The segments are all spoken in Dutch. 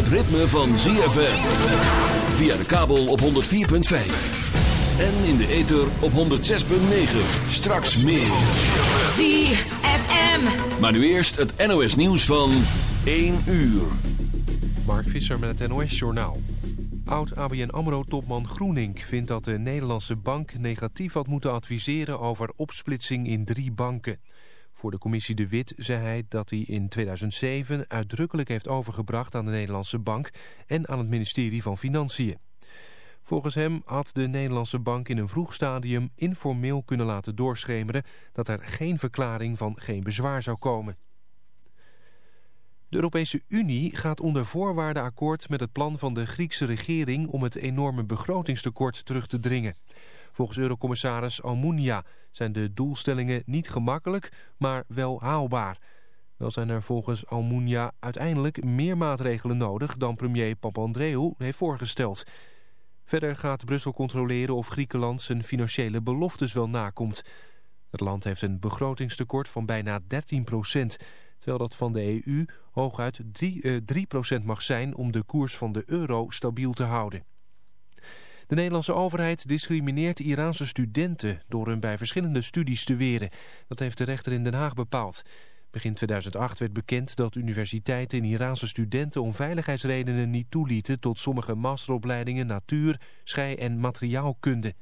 Het ritme van ZFM. Via de kabel op 104.5. En in de ether op 106.9. Straks meer. ZFM. Maar nu eerst het NOS nieuws van 1 uur. Mark Visser met het NOS Journaal. Oud ABN AMRO-topman Groening vindt dat de Nederlandse bank negatief had moeten adviseren over opsplitsing in drie banken. Voor de commissie De Wit zei hij dat hij in 2007 uitdrukkelijk heeft overgebracht aan de Nederlandse bank en aan het ministerie van Financiën. Volgens hem had de Nederlandse bank in een vroeg stadium informeel kunnen laten doorschemeren dat er geen verklaring van geen bezwaar zou komen. De Europese Unie gaat onder voorwaarden akkoord met het plan van de Griekse regering om het enorme begrotingstekort terug te dringen. Volgens eurocommissaris Almunia zijn de doelstellingen niet gemakkelijk, maar wel haalbaar. Wel zijn er volgens Almunia uiteindelijk meer maatregelen nodig dan premier Papandreou heeft voorgesteld. Verder gaat Brussel controleren of Griekenland zijn financiële beloftes wel nakomt. Het land heeft een begrotingstekort van bijna 13 procent terwijl dat van de EU hooguit 3, eh, 3 mag zijn om de koers van de euro stabiel te houden. De Nederlandse overheid discrimineert Iraanse studenten door hun bij verschillende studies te weren. Dat heeft de rechter in Den Haag bepaald. Begin 2008 werd bekend dat universiteiten in Iraanse studenten om veiligheidsredenen niet toelieten tot sommige masteropleidingen natuur, schei- en materiaalkunde.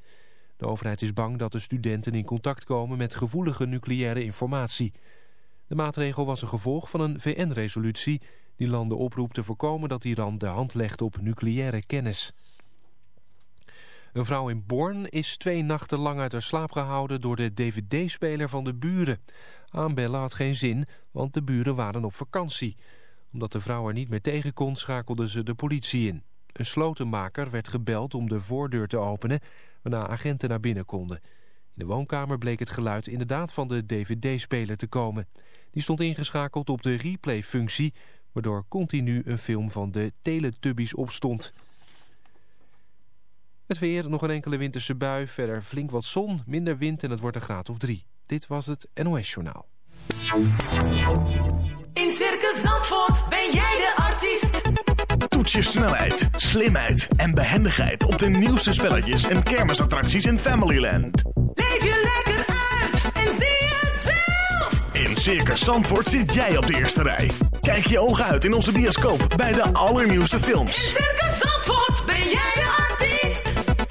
De overheid is bang dat de studenten in contact komen met gevoelige nucleaire informatie. De maatregel was een gevolg van een VN-resolutie die landen oproept te voorkomen dat Iran de hand legt op nucleaire kennis. Een vrouw in Born is twee nachten lang uit haar slaap gehouden door de dvd-speler van de buren. Aanbellen had geen zin, want de buren waren op vakantie. Omdat de vrouw er niet meer tegen kon, schakelde ze de politie in. Een slotenmaker werd gebeld om de voordeur te openen, waarna agenten naar binnen konden. In de woonkamer bleek het geluid inderdaad van de dvd-speler te komen. Die stond ingeschakeld op de replay-functie, waardoor continu een film van de Teletubbies opstond. Het weer, nog een enkele winterse bui, verder flink wat zon, minder wind en het wordt een graad of drie. Dit was het NOS Journaal. In Circus Zandvoort ben jij de artiest. Toets je snelheid, slimheid en behendigheid op de nieuwste spelletjes en kermisattracties in Familyland. Leef je lekker uit en zie het zelf. In Circus Zandvoort zit jij op de eerste rij. Kijk je ogen uit in onze bioscoop bij de allernieuwste films. In Circus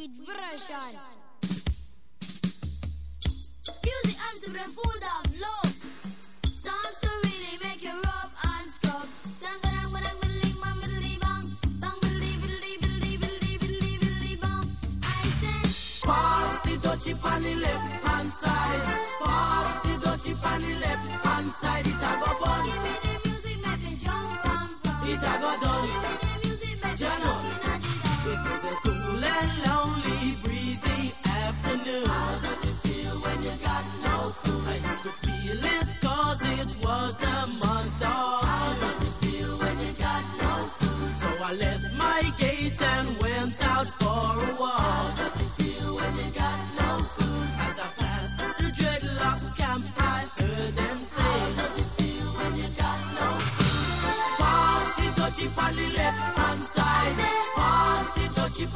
With version. Music Amsterdam full of love. Songs to really make you rub and scrub. Sang ba dang ba dang ba ding bang ba ding bang. Ba ding ba ding ba ding bang. I said, Pass the dutchie on the left hand side. Pass the dutchie on the left hand side. It a go bun. give me the music, make me jump and fun. It a go done.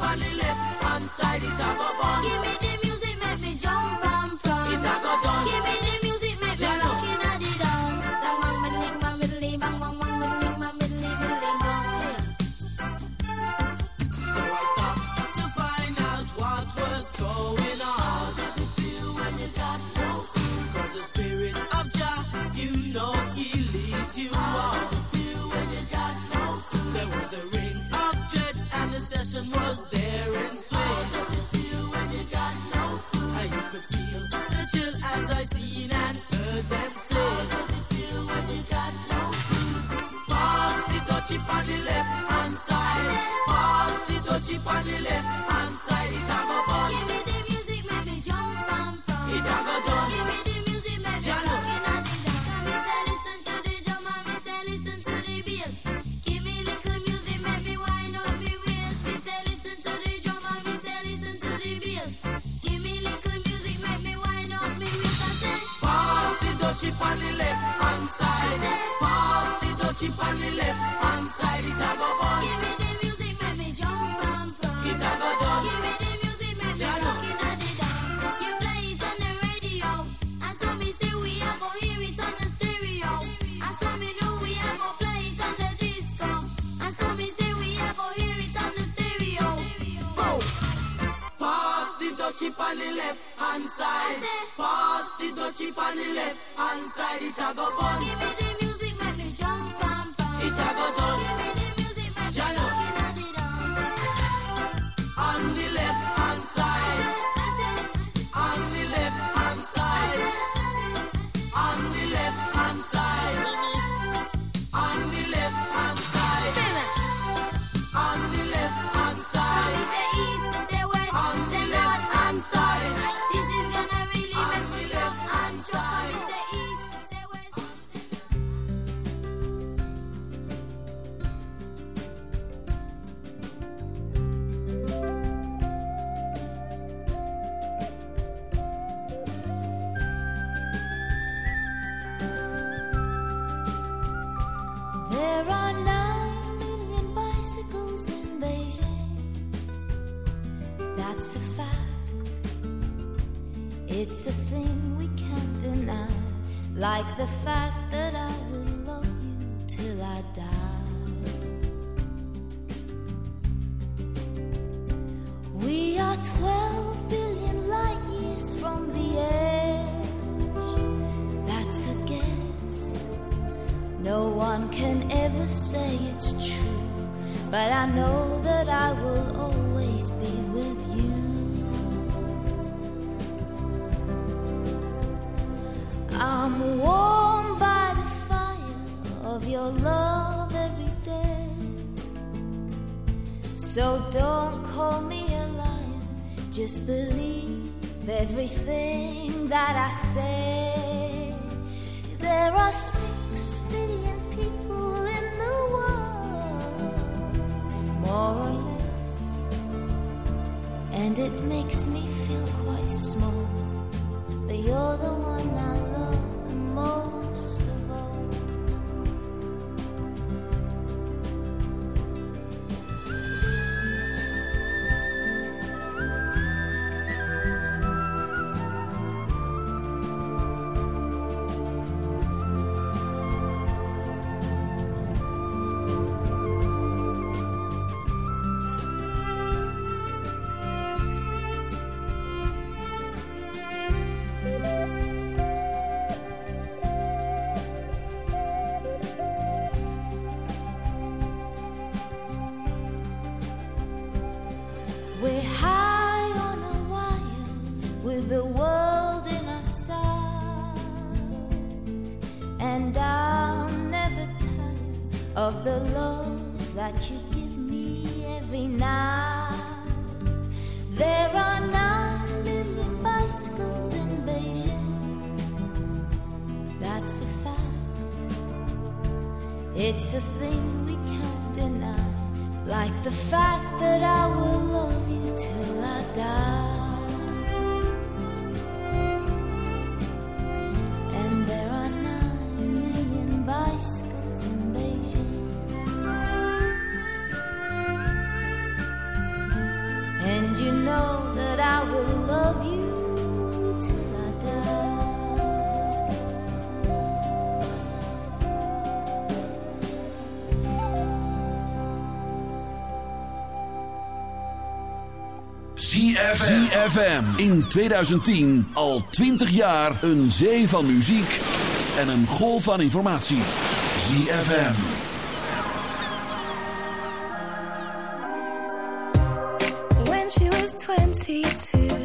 On the left hand side. It ZFM in 2010 al 20 jaar een zee van muziek en een golf van informatie. ZFM. When she was 22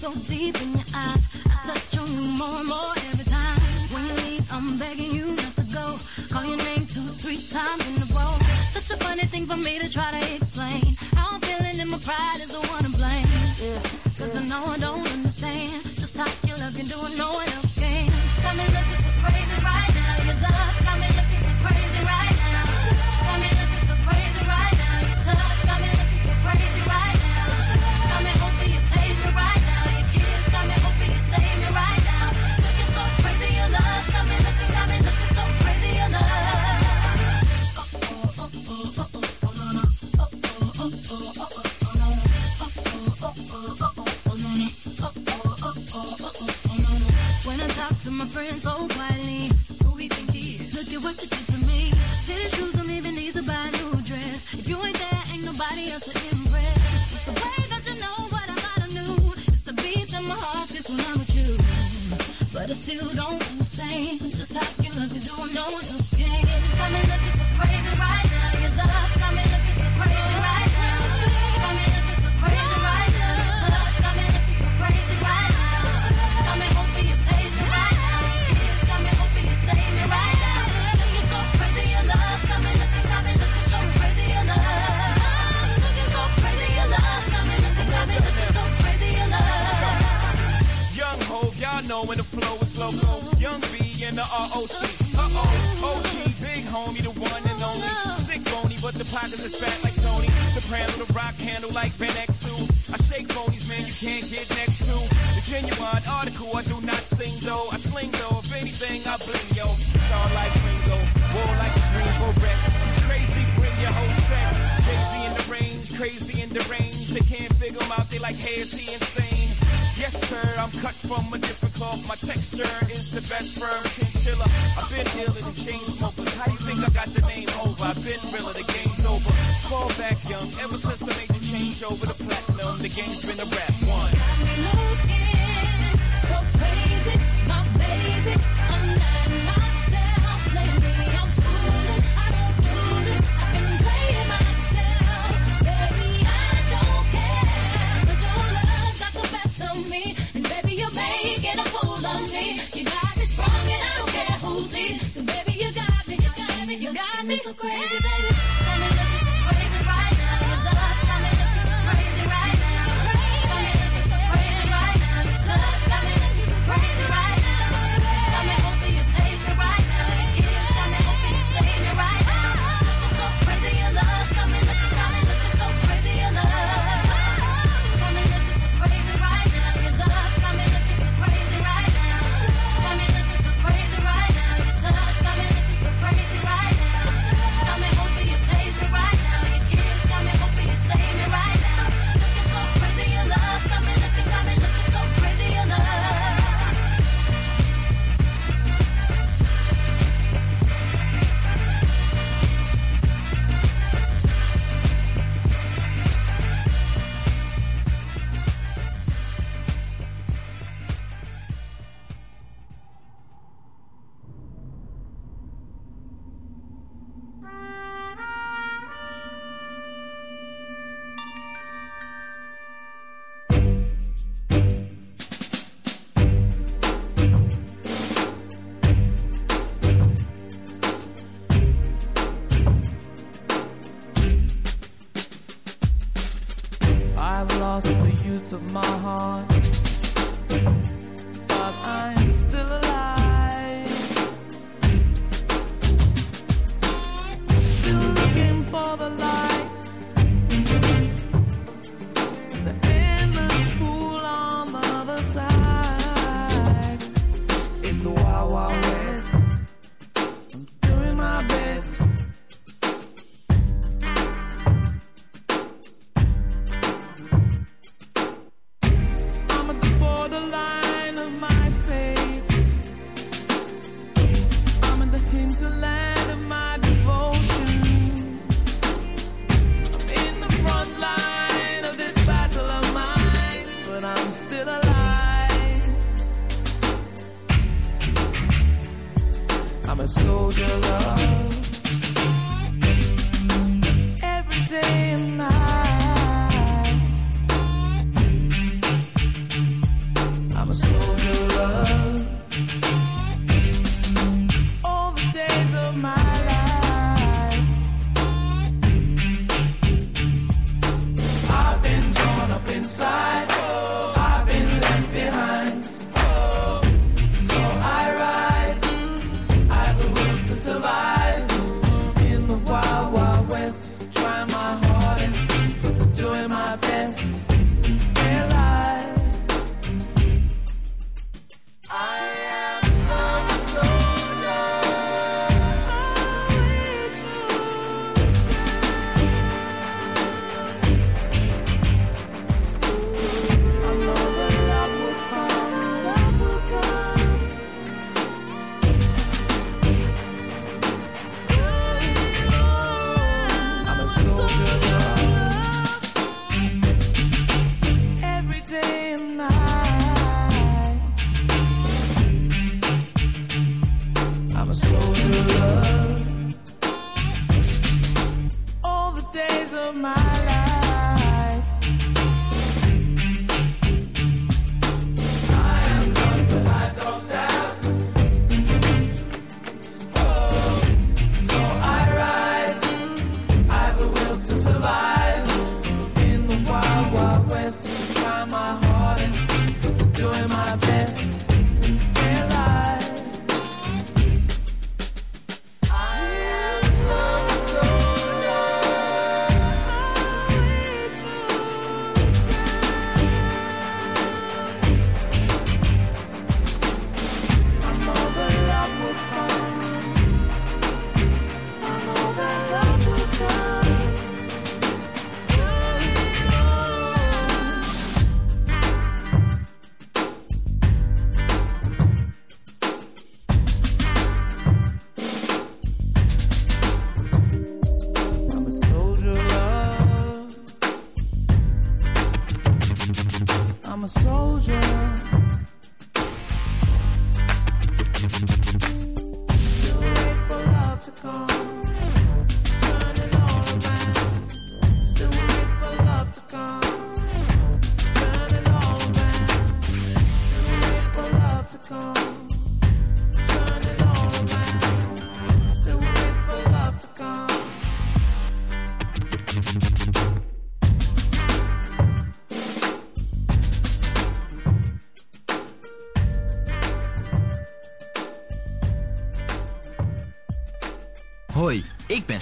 so deep in article, I do not sing though. I sling though, if anything, I bling yo. Star like Ringo, war like a Greenbow wreck. Crazy, bring your whole set. Crazy in the range, crazy in the range. They can't figure him out, they like, hey, is he insane? Yes, sir, I'm cut from a different cloth. My texture is the best firm chinchilla. I've been dealing the chain smokers. How you think I got the name over? I've been realer, the game's over. Fall back young, ever since I made the change over the platinum, the game's been a wrap. So crazy, baby.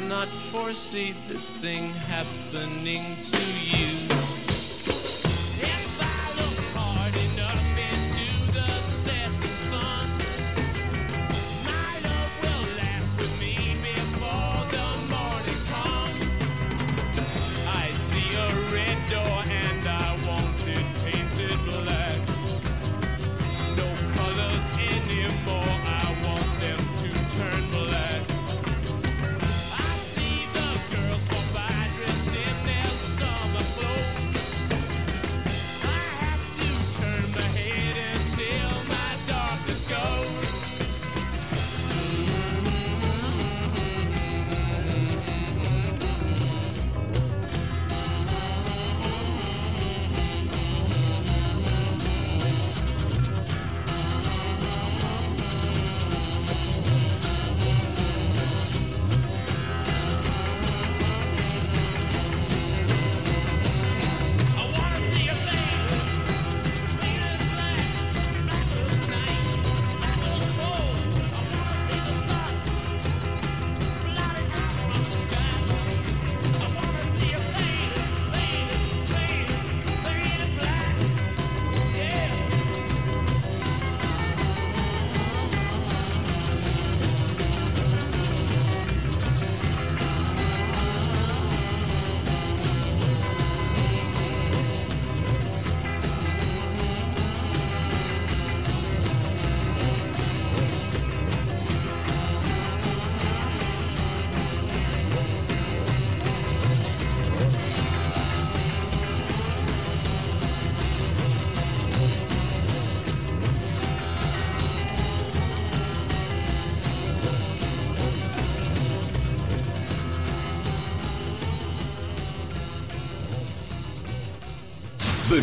not foresee this thing happening to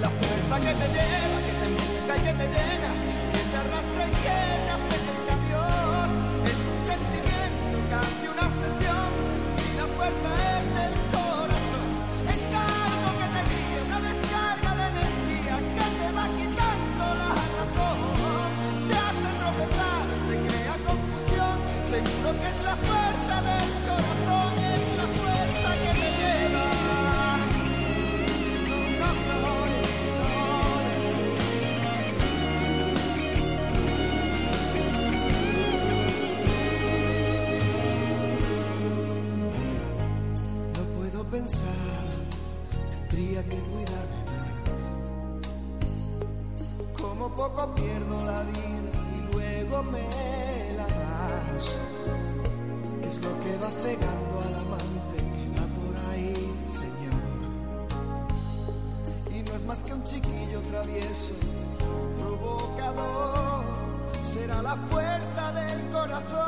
La fuerza que te lleva, que te empuja y que te llena, que te arrastra y que te acerca a Dios. Es un sentimiento, casi una obsesión, sin la fuerza la fuerza del corazón.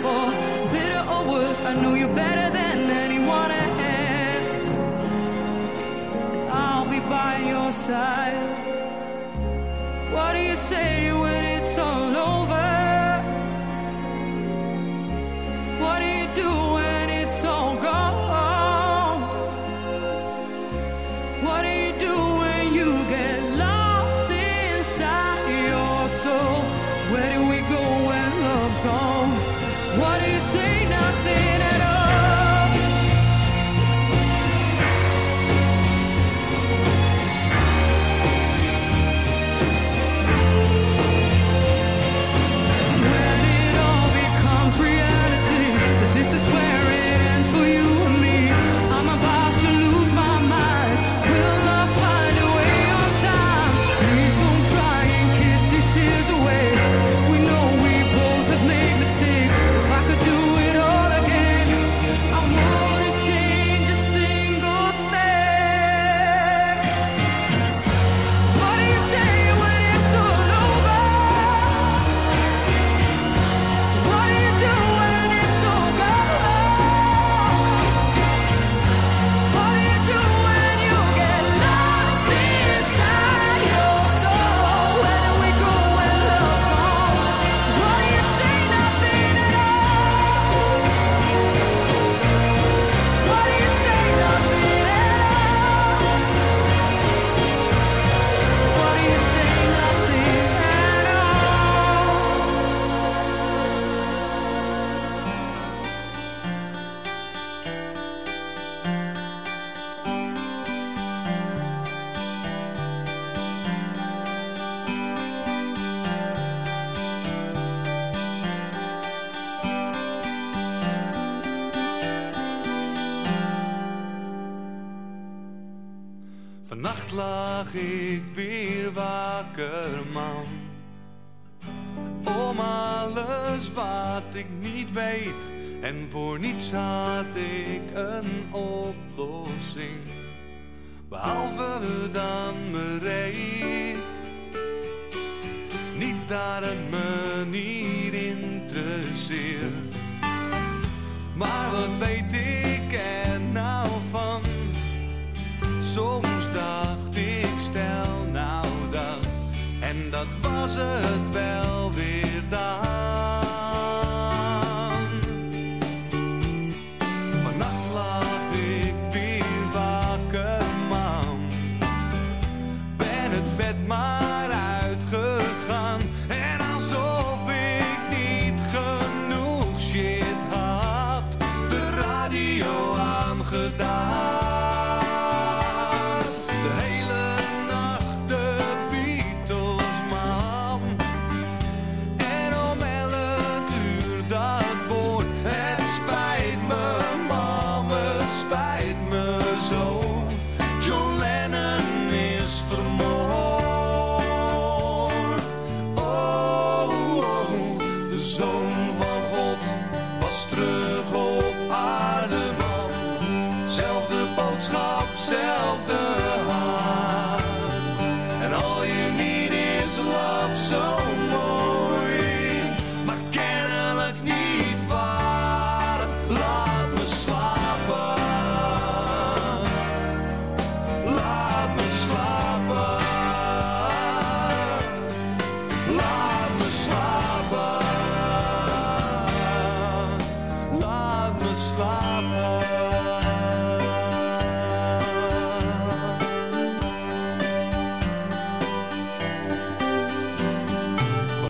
I know you better than anyone else. And I'll be by your side. What do you say when it's all over? What do you do when it's all gone? What do you do when you get lost inside your soul? Where do we go when love's gone? What weet. En voor niets had ik een oplossing. Behalve dan Marie.